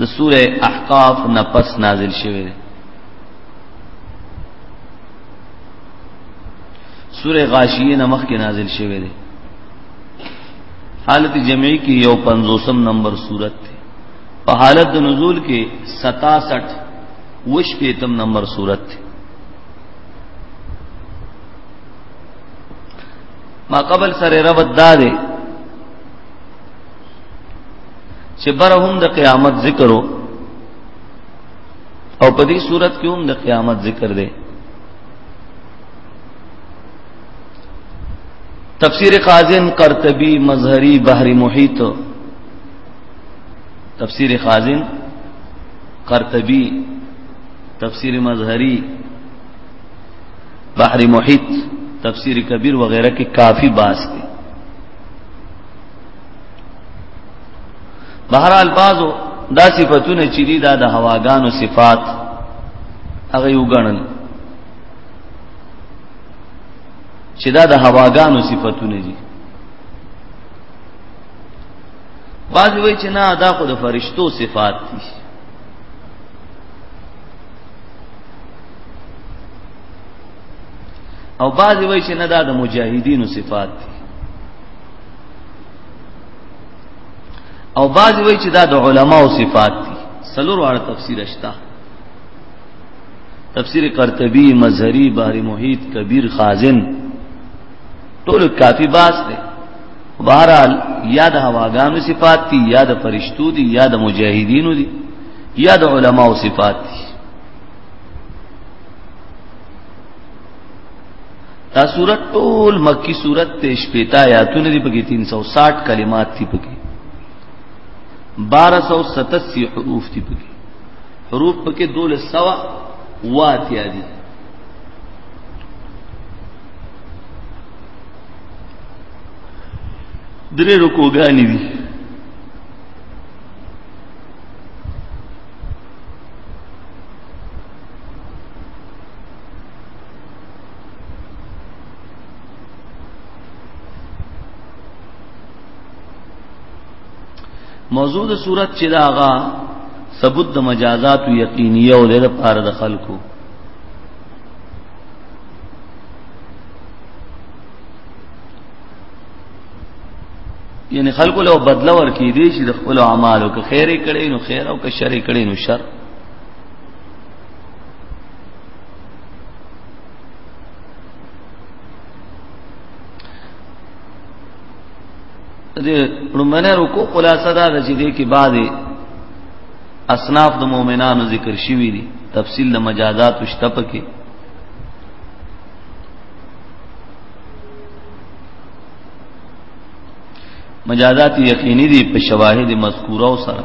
د سوره احقاف نه پس نازل شوی دی سوره غاشیه نه مخکې نازل شوی دی حالت جمعی کې یو 50 نمبر صورت دی په حالت نزول کې 67 وش پیتم نمبر صورت دی ما قبل سره رب داده چې برهم د قیامت ذکرو او په دې صورت کې هم د قیامت ذکر دی تفسیر خازن قرطبی مظهری بحر محیط تفسیر خازن قرطبی تفسیر مظهری بحر محیط تفسیر کبیر وغیرہ کې کافی باس دی بهر الفاظو دا صفاتونه چې دي دا د هواګانو صفات هغه یو غنل چې دا د هواګانو صفاتونه دي بعض وی چې نه دا خو د فرشتو صفات دي او بعض وی چې نه دا د مجاهدینو صفات دي او بعض وی چې دا د علماو صفات دي سلور واړه تفسیر شته تفسیر قرطبی مظهری بحر محیط کبیر خازن ټول کافی باس دي بہرحال یا د هواګانو صفات دي یا د فرشتو دي یا د مجاهدینو دي یا د علماو صفات دي دا صورت ټول مکی صورت ته شپېتا آیاتونه دي پکې 360 کلمات دي پکې 1287 حروف دي پکې حروف پکې 1200 واتیا دي درې رکوګانی دي موضوع د صورت چې داغه ثبوت د مجازات او یقینیه او د پاره د خلکو یعنی خلکو له بدل ورکې دي چې د خپل اعمالو که خیره کړي نو خیر او که شر کړي نو شر دې لمنه رکو خلاصه دا چې دې کې بعضي اصناف د مؤمنانو ذکر شوی دي تفصیل د مجازات شته پکې مجازات یقینی دي په شواهد مذکوره سره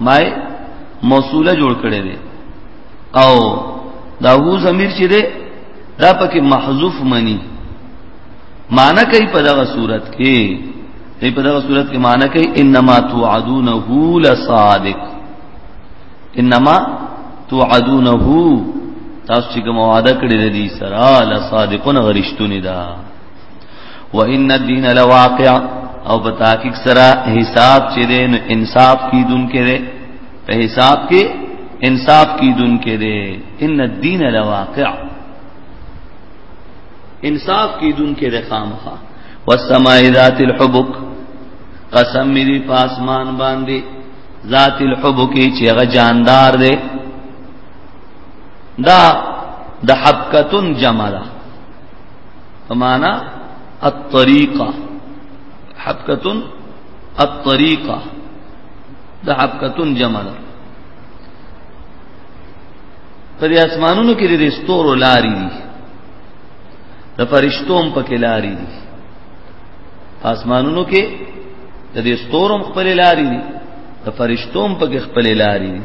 ما موصوله جوړ کړی دی او دا هو ضمیر چې دی دا پکې محذوف منی معنی کوي په دغه صورت کې دی په دغه صورت کې معنی کوي انما توعدونه لصادق انما توعدونه تاسو چې کوم وعده کړی دی سره لصادقون غرشتونی دا و ان الدين لواقع او په تحقیق سره حساب چې دین انصاف کی دن کې ده په حساب کې انصاف کی دن کې ده ان الدين لواقع انصاف کی دن کې ده خامخا والسماء ذات الحبك قسم می په اسمان باندې ذات الحبك چې هغه جاندار ده دا د حبکتن جمع ده فمانا الطريقه حبکه الطريقه د حبکه جمع ده پر اسمانونو کې د ستورو لاري دي د فرشتو هم پکې لاري دي اسمانونو کې د دې ستورو خپل لاري دي د فرشتو هم پکې خپل لاري دي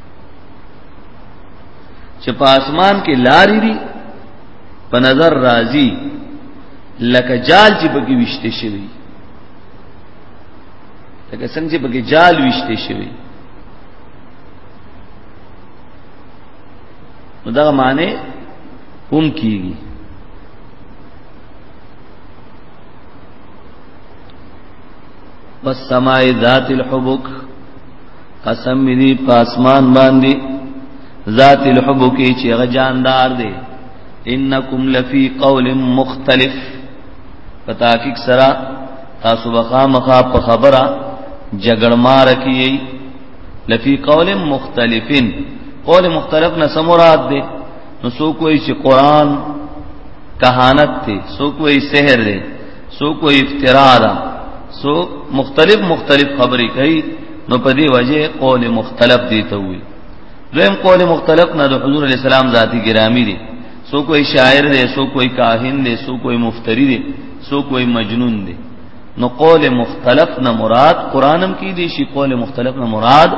چې په اسمان کې لارې دي په نظر راضي لکه جال چې پکې وشته شوی لکه څنګه چې پکې جال وشته شوی نو دا معنی هم کیږي والسماء ذات الحبک قسم می دی پاسمان باندې ذات الحب کی چې هغه جاندار دی انکم لفی قول مختلف پتاکیک سرا تاسو بخا مخا په خبره جګړمار کیي لفی قول مختلفین قول مختلف نه سمورات دی نو سو کوئی چې قران کہانت ته سو کوئی سحر دی سو کوئی افترا ده سو مختلف مختلف خبرې کوي نو په دې وجه قول مختلف دی ته وي دویم قول مختلف نه د حضور علی السلام ذاتی گرامی دی سو کوئی شاعر دی سو کوئی کاهن دی سو کوئی مفتری دی سو کوئی مجنون دی نو قول مختلف نه مراد قرانم کې دی شي قول مختلف نه مراد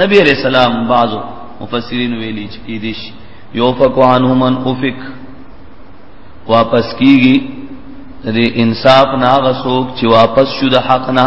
نبی علیہ السلام بعضو مفسرین ویلی چې کې دی شي یوفق عنه من افق واپس کیږي د انصاف نه غسوک چې واپس شو د حق نه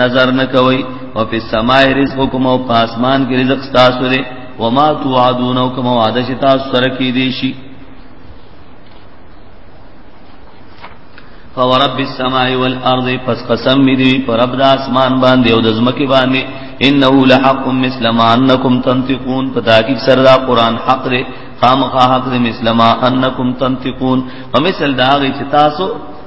نظر نه کوي او په سماء رزقکم او په اسمان کې رزق تاسو لري وما توعدون او کوم وعده چې تاسو سره کې دي شي فورب السماء والارض پس قسم می دی پر رب د اسمان باندې او د زمکه باندې انه لحق مثل ما انکم تنطقون پتا کی سر دا قران حق دی خامخا حق دی مثل ما انکم تنطقون او مثل دا غی چې تاسو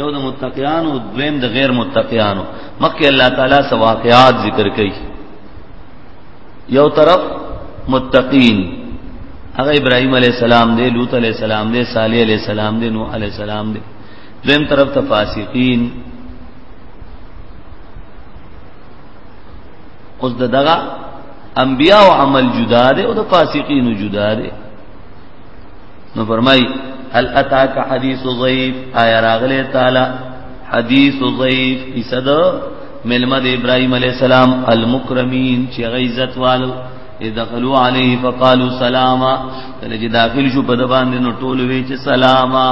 یو د متقیانو دویم د غیر متقیانو مکه الله تعالی سو واقعات ذکر کړي یو طرف متقین هغه ابراهیم علی السلام دی لوط علی السلام دی صالح علی السلام دی نوح علی السلام دی دویم طرف ته فاسقین اوس دغه انبیاء او عمل جدا دی او د فاسقین جدا دی نو فرمای هل اتاک حدیث ضعیف آیا راغله تعالی حدیث ضعیف اسد ملمد ابراهیم علی السلام المکرمین چې غیزت والو دخلوا علیه فقالوا سلاما کله چې داخل شو په د باندې نو ټول وی چې سلاما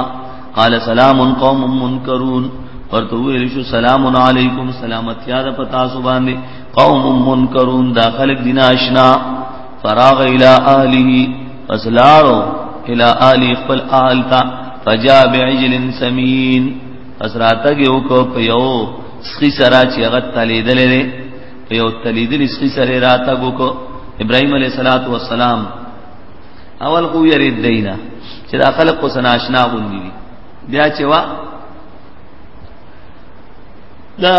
قال سلام قوم منکرون ورته ویل شو سلام علیکم سلامتی یاد پتا سو باندې قوم منکرون داخل دین آشنا فراغ الى اهله فزلارو الى اهله خپل اهل تا فجاء بعجل سمين فزراتګي وکړ په یو سخی سره چې هغه تلیدلې ده په یو تلیدلې سخی سره راتګ وکړ ابراهيم عليه صلوات و سلام اول خو یې رید دینا چې دا خلق کو سناشنا غوندي دي بیا چې وا دا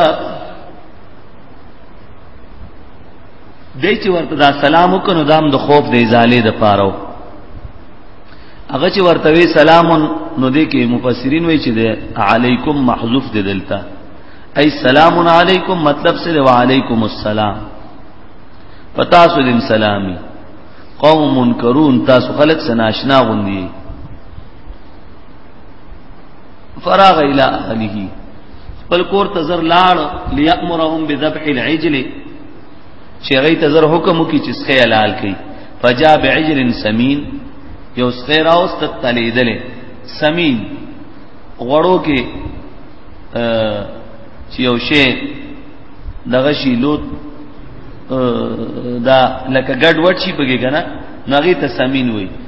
دای چې ورته دا سلام وکړو دام د خوف د ازالې د پاره هغه چې ورته وی سلام نو دې کې مفسرین وایي چې د علیکم محذوف دې دلته ای سلام علیکم مطلب سره وعلیکم السلام پتا سو دین سلامي قوم منکرون تاسو خلق سناشنا غوندي فراغ الى اهله خپل کور ته زر لاړ ليامرهم بذبح العجل چې هغه ته زر حکم وکي چې سخه حلال کړي فجاء بعجل سمين یو سخه راوست تلیدل سمين غړو کې چې یو شی دغه شی لوت دا لکه ګډ وډ شي بګی کنه نغی ته سمين وای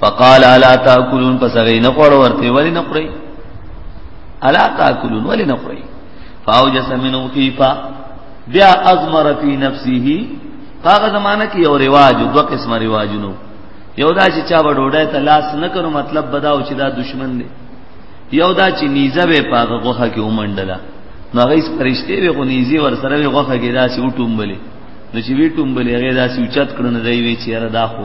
فقال الا تاكلون پس غي نه خور ورته ولي نه خوري الا تاكلون ولي نه خوري فاوجس منه خيفا بیا ازمر فی نفسه هغه زمانہ کې یو رواج دوه قسمه رواجونو یو دا چې چا وډوډه ته لاس نه کړو مطلب بداو چې دا دشمن دی یو دا چې نیزه به پاغه غوخه کې ومنډله نو هغه اس پرشته به غو نیزه ور سره به غوخه کې داسې وټومبلې نو چې وی ټومبلې هغه داسې اوچت کړو نه دی وی چې را داخو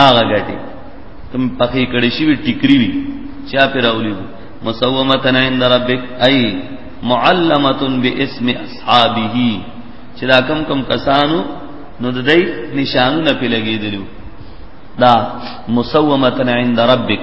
هغه ګټي کوم پخې کړي شي ټیکری وي چا پر راولي مسومتن عند ربک ای معلمه باسم اصحابه چې دا کم کم کسانو نو د دې نشانونه په لګیدلو دا مسومتن عند ربک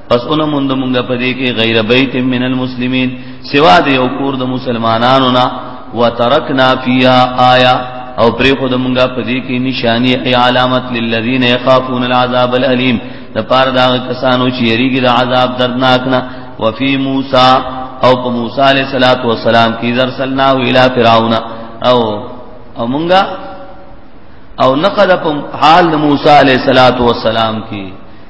پس اون مونږ مونږ په دې کې غیر بیت من المسلمین سوا د یو کور د مسلمانانو نه وترکنا فیها آیا او پرې خو د مونږ په دې کې نشانی ای علامت للذین یخافون العذاب الالم د پار دا کسانو چې یریږي د عذاب دردناک نه وفي موسی او په موسی علیہ الصلات والسلام کې ذرسلنا الی فرعون او او مونږه او نقد په حال موسی علیہ الصلات والسلام کې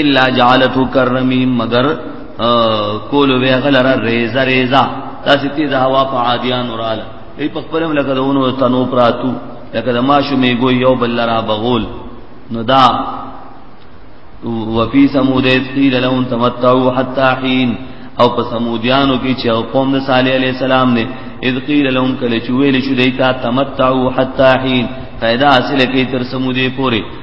الا جعلته کرمی مگر کول وی غلر ریزا ریزا تاسو تی د هوا په عادیان ورال ای په خپلم لکه دونو تنو پراتو لکه د ماشو می ګو یو بل را بغول نو دا وفي ثمود قيل لهم تمتعوا حتى حين او په سمودیانو کې چې قوم د صالح علی السلام نه اذ قیل لهم کله چې ویل شو دیتا تمتعوا حتا حين پیدا حاصل کې تر سمودی پوري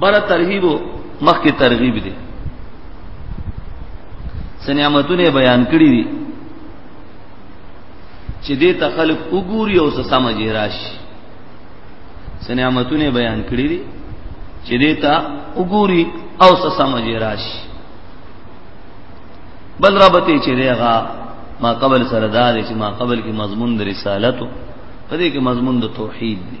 بره ترغیب مخکې ترغیب دی سنعمتونه بیان کړی دي چې دې ته خلق وګوري او څه سمجه راشي سنعمتونه بیان کړی دي چې دې ته وګوري او څه سمجه راشي بل رابطه چې دیغه ما قبل سره دا چې ما قبل کې مضمون د رسالتو په دې کې مضمون د توحید دی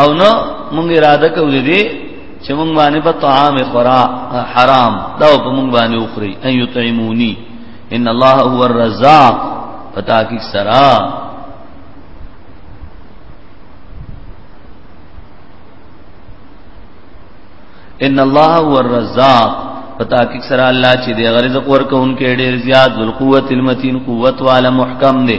او نو مونږ اراده کوو دې چې مونږ باندې په طعام خورا حرام دا په مونږ باندې وخوري ان یطعمونی ان الله هو الرزاق پتا کی سرا ان الله هو الرزاق پتا کی سرا الله چې دې غرزق ورکوونکې ډېر زیات ذل قوت المتین قوت والا محکم دی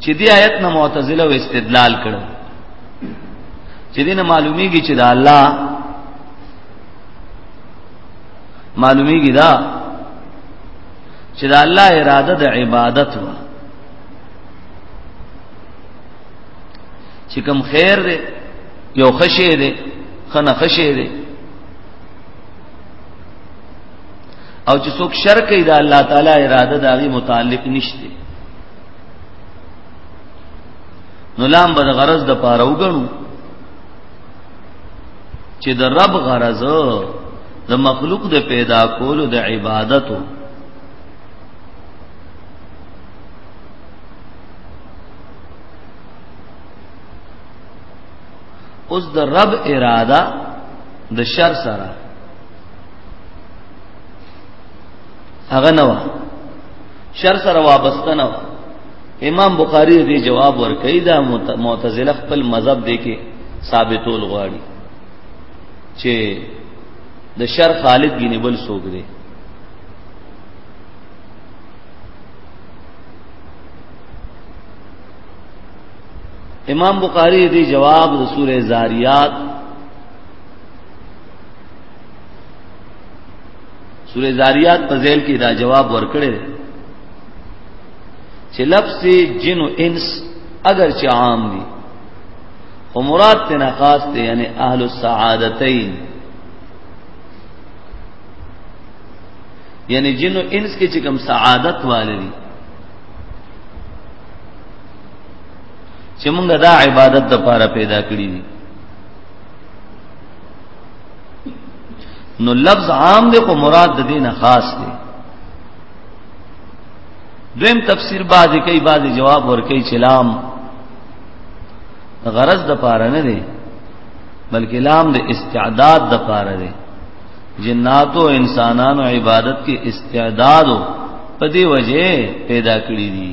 چې دې آیت نه معتزله او استدلال کړو چې دې نه معلومیږي چې دا الله معلومیږي دا چې دا الله اراده د عبادت و چې کوم خیر دی یو خشه دی خنه خشه دی او چې څوک شر کوي دا الله تعالی اراده داغي متعلق نشته نو لام بد غرض د پاره وګڼو چې د رب غرض د مخلوق د پیدا کولو د عبادتو اوس د رب اراده د شر سره هغه نه و شر سره وابسته نه و امام بخاری دې جواب ورکړي دا معتزله خپل مذهب دی کې ثابتول غواړي چې د شر خالد غنی بل سوګ دی امام بخاری دی جواب د سوره زاریات سورې زاریات په ځین کې دا جواب ورکړي چې لفظ جن او انس اگر چې عام دي خو مراد ته نه خاص دي یعنی اهل السعادتین یعنی جن او انس کې چې کوم سعادت والي دي چې موږ دا عبادت د پاره پیدا کړی دي نو لفظ عام دی خو مراد د دینه خاص دی دویم تفسیر بعضی کوي بعضی جواب ورکي چې لام غرض د پاره نه دی بلکې لام د استعداد د پاره دی جنات او انسانانو عبادت کې استعداد په دې وجه پیدا کړی دي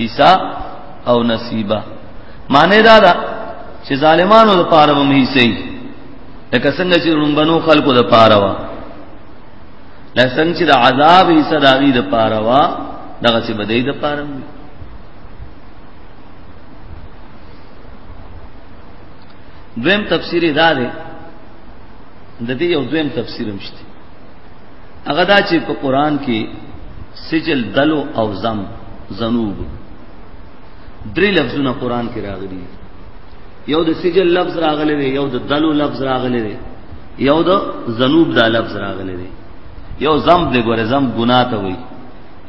حصہ او نصیبه معنی دا ده چې ظالمانو د پاره به مې سي لکه څنګه چې رومبنو خلکو د پاره وا لکه څنګه چې د عذاب یې صداغي د پاره وا دغه چې بدای د پاره وي دویم تفسیر دا دی د دې یو دویم تفسیر مشته هغه دا چې په قران کې سجل دلو او زم زنوب درې لفظونه قران کې راغلي یو د سجل لفظ راغلی دی یو د دلو لفظ راغلی دی یو د زنوب دا لفظ راغلی دی یو زم دی ګوره زم ګناه ته وایي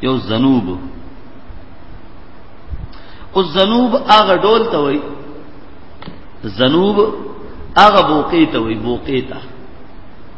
یو زنوب او زنوب هغه ډول ته وایي زنوب هغه بوقی ته وایي بوقی ته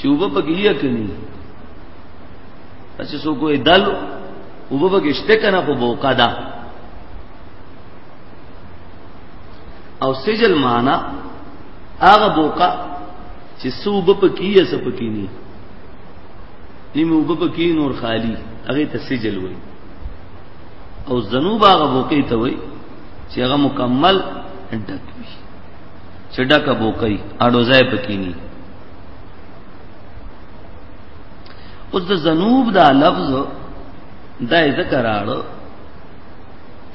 چې وبه پکې کني چې سو کوی دل وبه پکې شته کنه په بوکا دا او سجل معنا هغه بوکا چې سو وبه پکې یا سپکې نه نیمه وبه پکې نور خالی هغه ته سجل وای او زنوب هغه بوکې ته وای چې هغه مکمل ډک چې ډکه بوکي اډو ځای پکینی اوس د جنوب دا لفظ دا ذکر اړو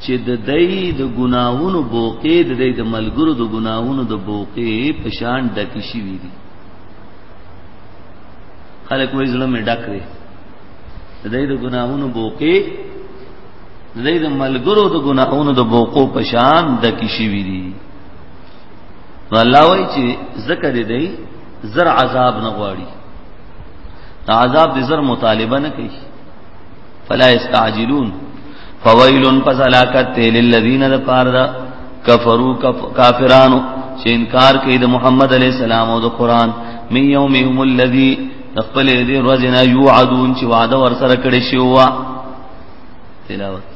چې د دای د ګناهونو بوکي د دای د ملګرو د ګناهونو د بوکي پشان ډکی شي وی دي خلک وې ظلم ډک لري د دای د ګناهونو بوکي د دای د ملګرو د ګناهونو د بوکو پشان ډکی شي وی دي نو الله وایي چې ذکر دی زر عذاب نه غواړي دا عذاب دې زر مطالبه نه کوي فلا استعجلون فویل فزلاکت للذین ذپاردا کفروا کافرانو چې انکار کوي د محمد علی السلام او د قران می یومهم الذی خپل دې ورځ نه یوعدون چې وعده ورسره کړی شو تلاوت